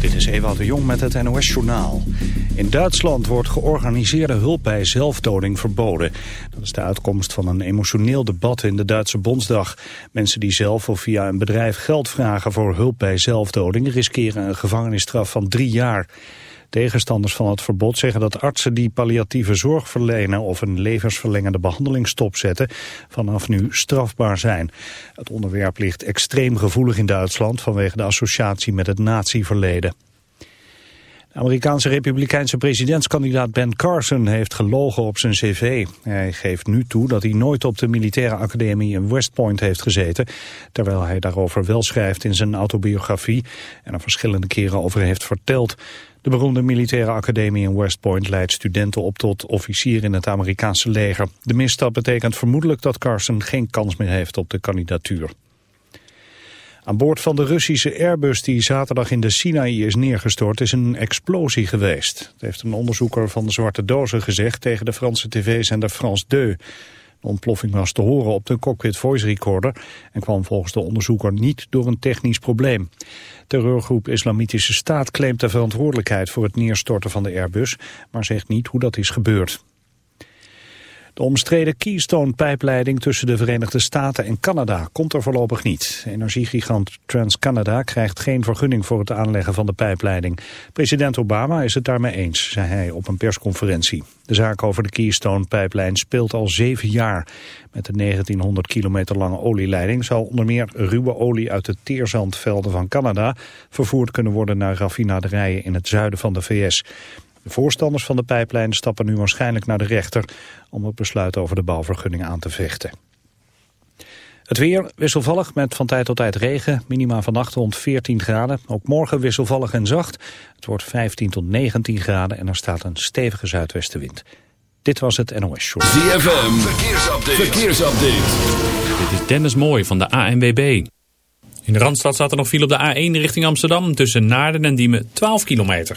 Dit is Ewout de Jong met het NOS-journaal. In Duitsland wordt georganiseerde hulp bij zelfdoding verboden. Dat is de uitkomst van een emotioneel debat in de Duitse Bondsdag. Mensen die zelf of via een bedrijf geld vragen voor hulp bij zelfdoding... riskeren een gevangenisstraf van drie jaar. Tegenstanders van het verbod zeggen dat artsen die palliatieve zorg verlenen of een levensverlengende behandeling stopzetten vanaf nu strafbaar zijn. Het onderwerp ligt extreem gevoelig in Duitsland vanwege de associatie met het natieverleden. De Amerikaanse republikeinse presidentskandidaat Ben Carson heeft gelogen op zijn cv. Hij geeft nu toe dat hij nooit op de militaire academie in West Point heeft gezeten, terwijl hij daarover wel schrijft in zijn autobiografie en er verschillende keren over heeft verteld. De beroemde militaire academie in West Point leidt studenten op tot officier in het Amerikaanse leger. De misstap betekent vermoedelijk dat Carson geen kans meer heeft op de kandidatuur. Aan boord van de Russische Airbus die zaterdag in de Sinaï is neergestort is een explosie geweest. Dat heeft een onderzoeker van de Zwarte Dozen gezegd tegen de Franse tv-zender France 2. De ontploffing was te horen op de cockpit voice recorder en kwam volgens de onderzoeker niet door een technisch probleem. Terreurgroep Islamitische Staat claimt de verantwoordelijkheid voor het neerstorten van de Airbus, maar zegt niet hoe dat is gebeurd. De omstreden Keystone-pijpleiding tussen de Verenigde Staten en Canada komt er voorlopig niet. Energiegigant TransCanada krijgt geen vergunning voor het aanleggen van de pijpleiding. President Obama is het daarmee eens, zei hij op een persconferentie. De zaak over de Keystone-pijplijn speelt al zeven jaar. Met de 1900 kilometer lange olieleiding zal onder meer ruwe olie uit de teerzandvelden van Canada vervoerd kunnen worden naar raffinaderijen in het zuiden van de VS. De voorstanders van de pijplijn stappen nu waarschijnlijk naar de rechter om het besluit over de bouwvergunning aan te vechten. Het weer wisselvallig met van tijd tot tijd regen. Minima vannacht rond 14 graden. Ook morgen wisselvallig en zacht. Het wordt 15 tot 19 graden en er staat een stevige zuidwestenwind. Dit was het NOS Show. ZFM, verkeersupdate. verkeersupdate. Dit is Dennis Mooi van de ANWB. In de Randstad staat er nog viel op de A1 richting Amsterdam tussen Naarden en Diemen 12 kilometer.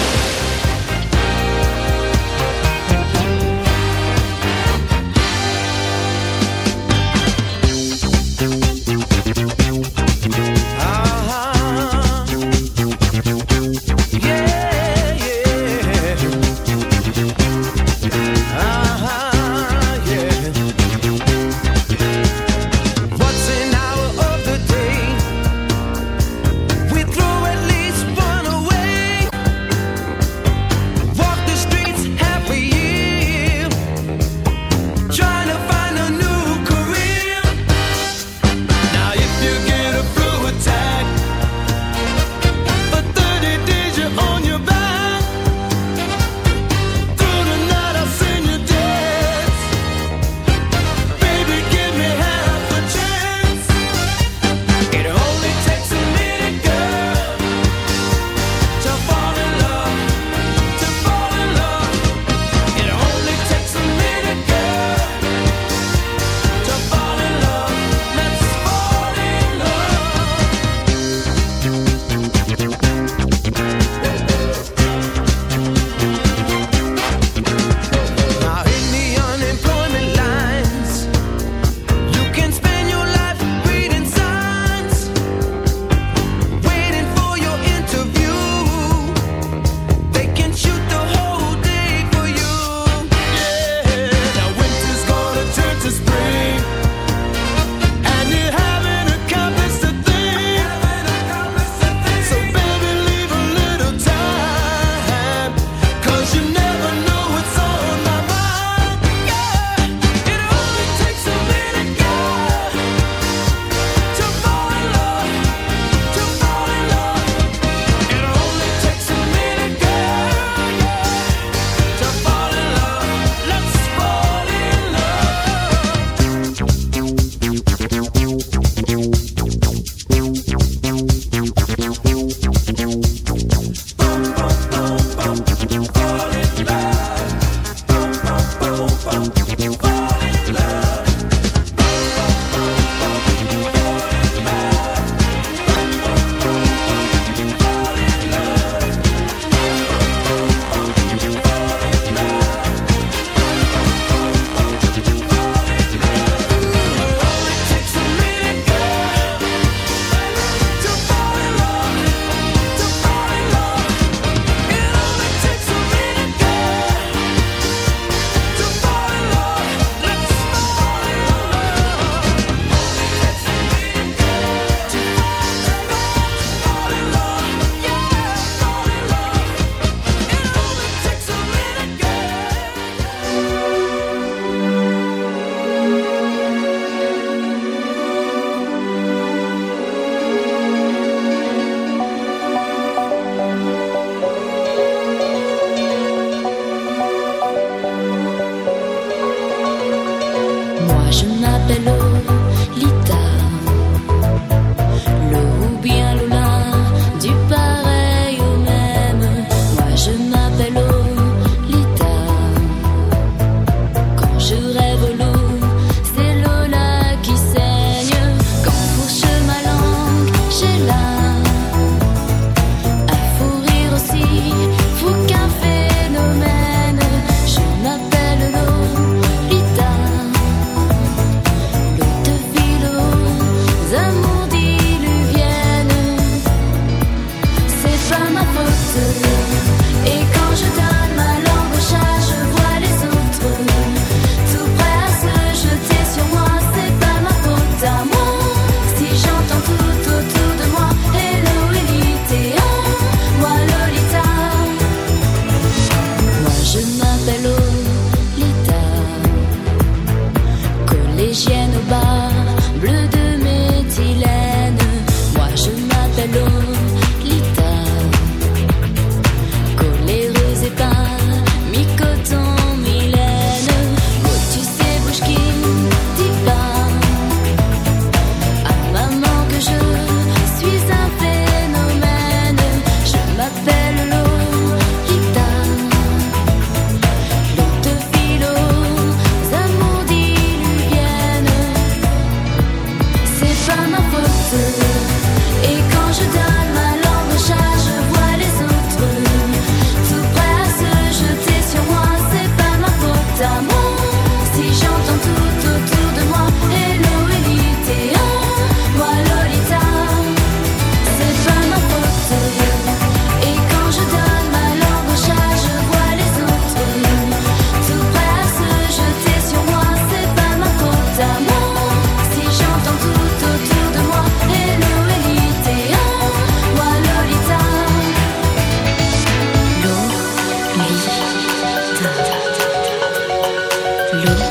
salud.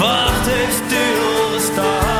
wacht heeft stilgestaan.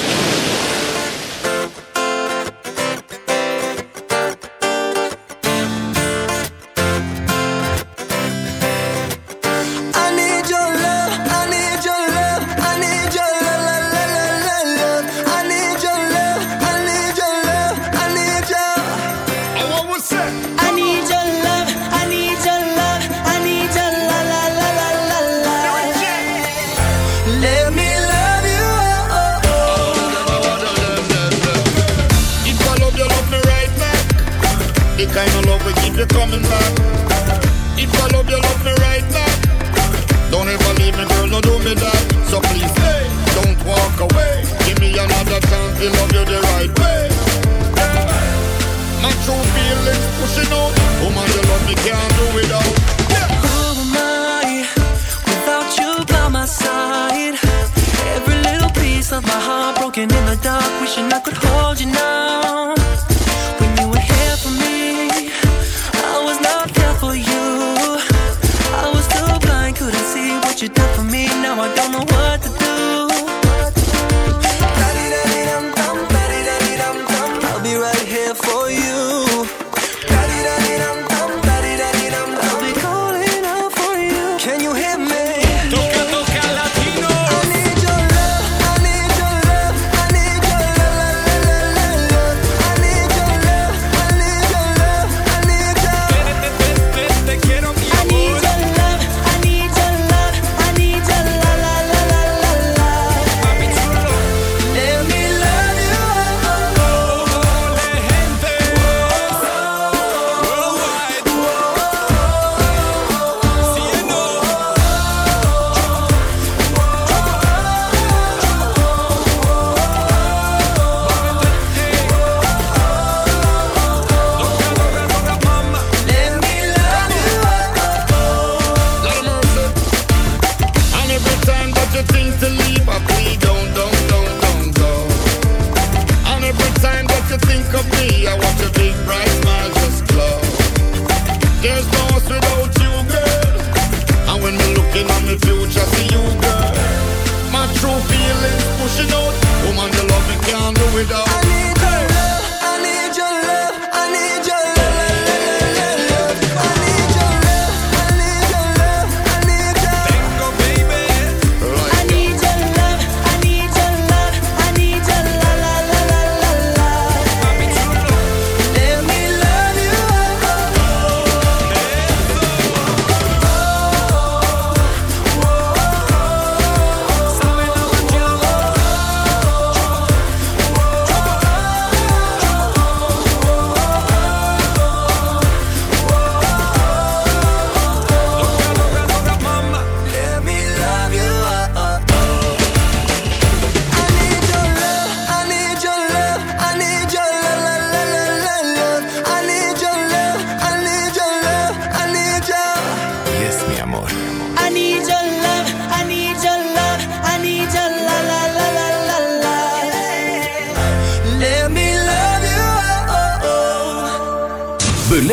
right here for you.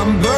I'm burning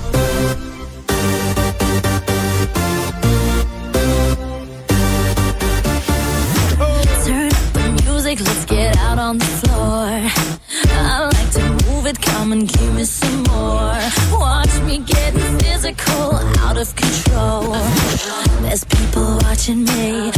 cynical, out of control. There's people watching me.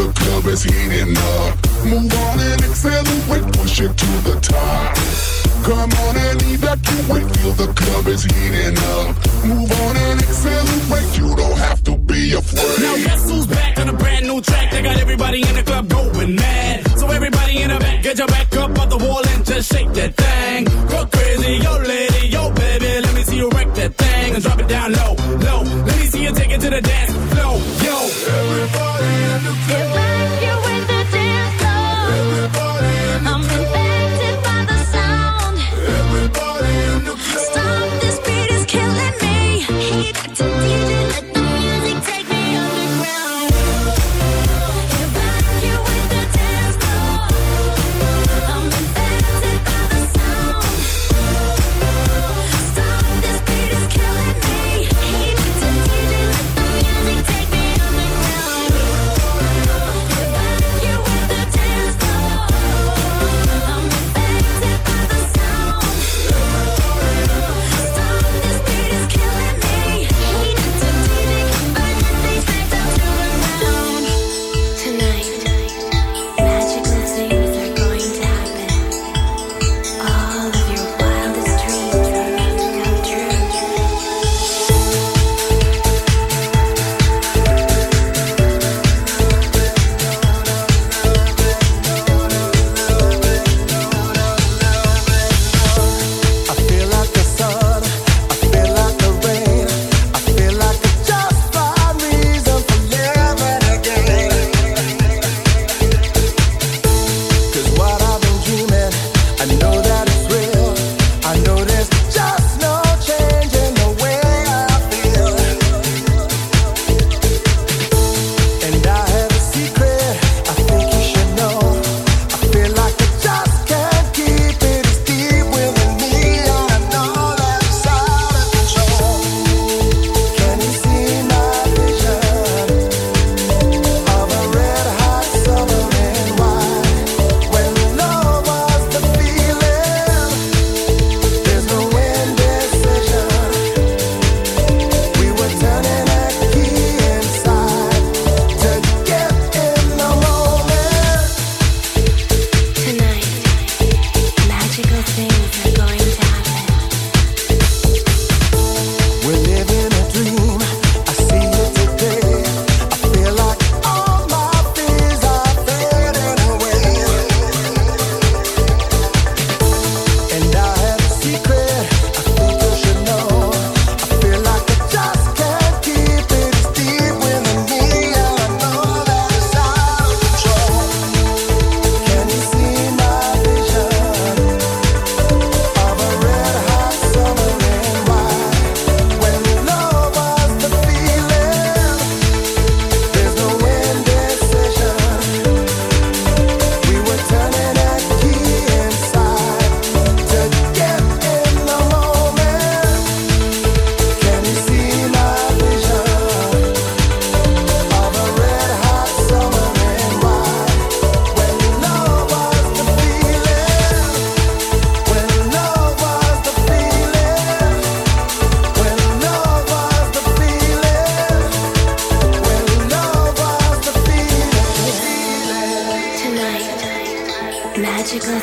the club is heating up. Move on and accelerate, push it to the top. Come on and evacuate, feel the club is heating up. Move on and accelerate, you don't have to be afraid. Now guess who's back on a brand new track that got everybody in the club going mad. So everybody in the back, get your back up off the wall and just shake that thing. Go crazy, yo lady, yo that thing and drop it down low, low. Let me see you take it to the dance floor, yo. Everybody in the club. Get like you in the dance floor. Everybody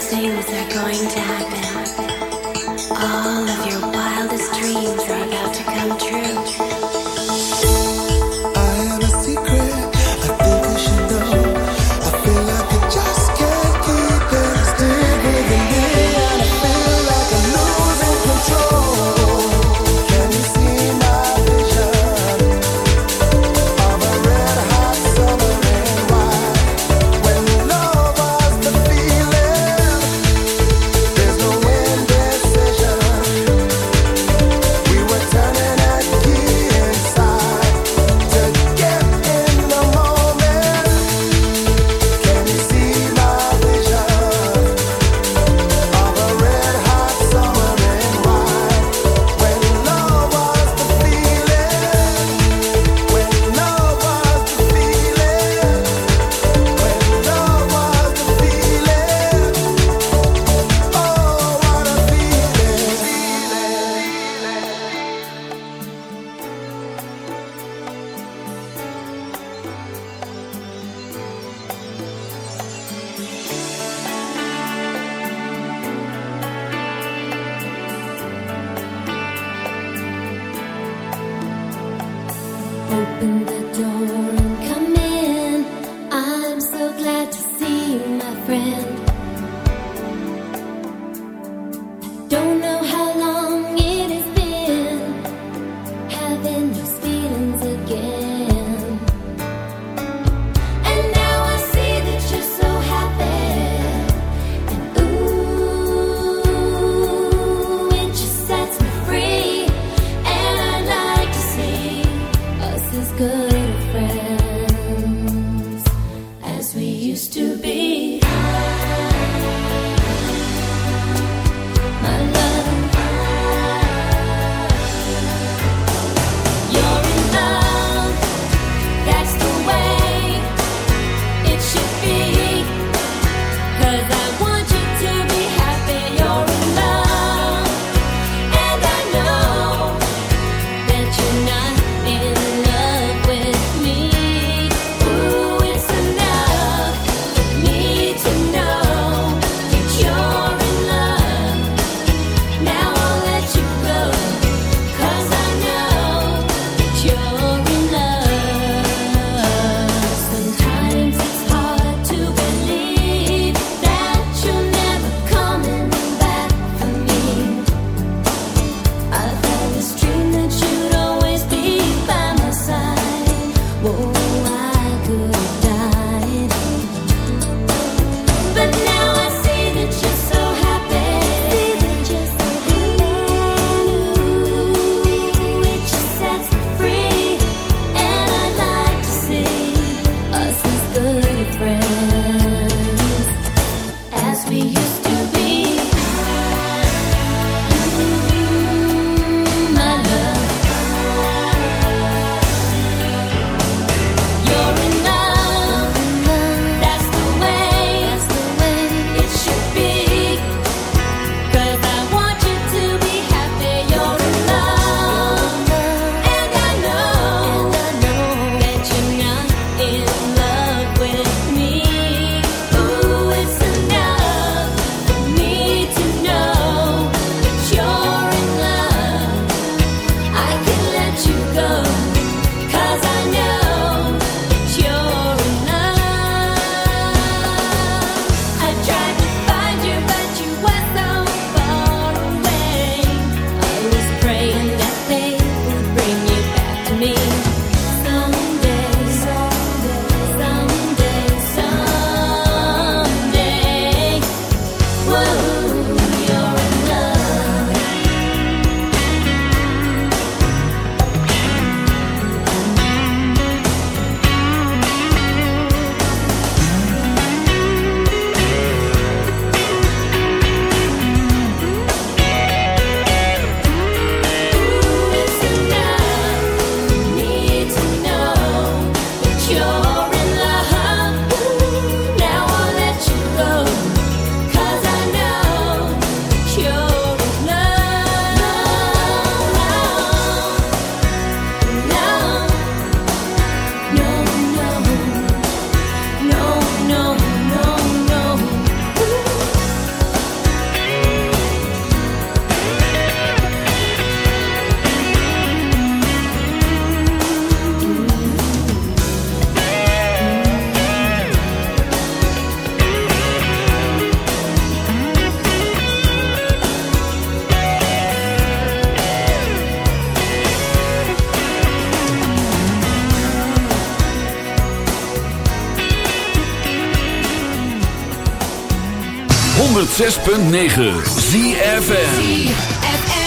things are going to happen. 106.9 ZFN